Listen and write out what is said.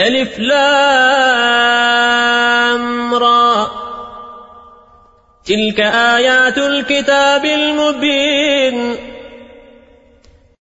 ألف لام را. تلك آيات الكتاب المبين.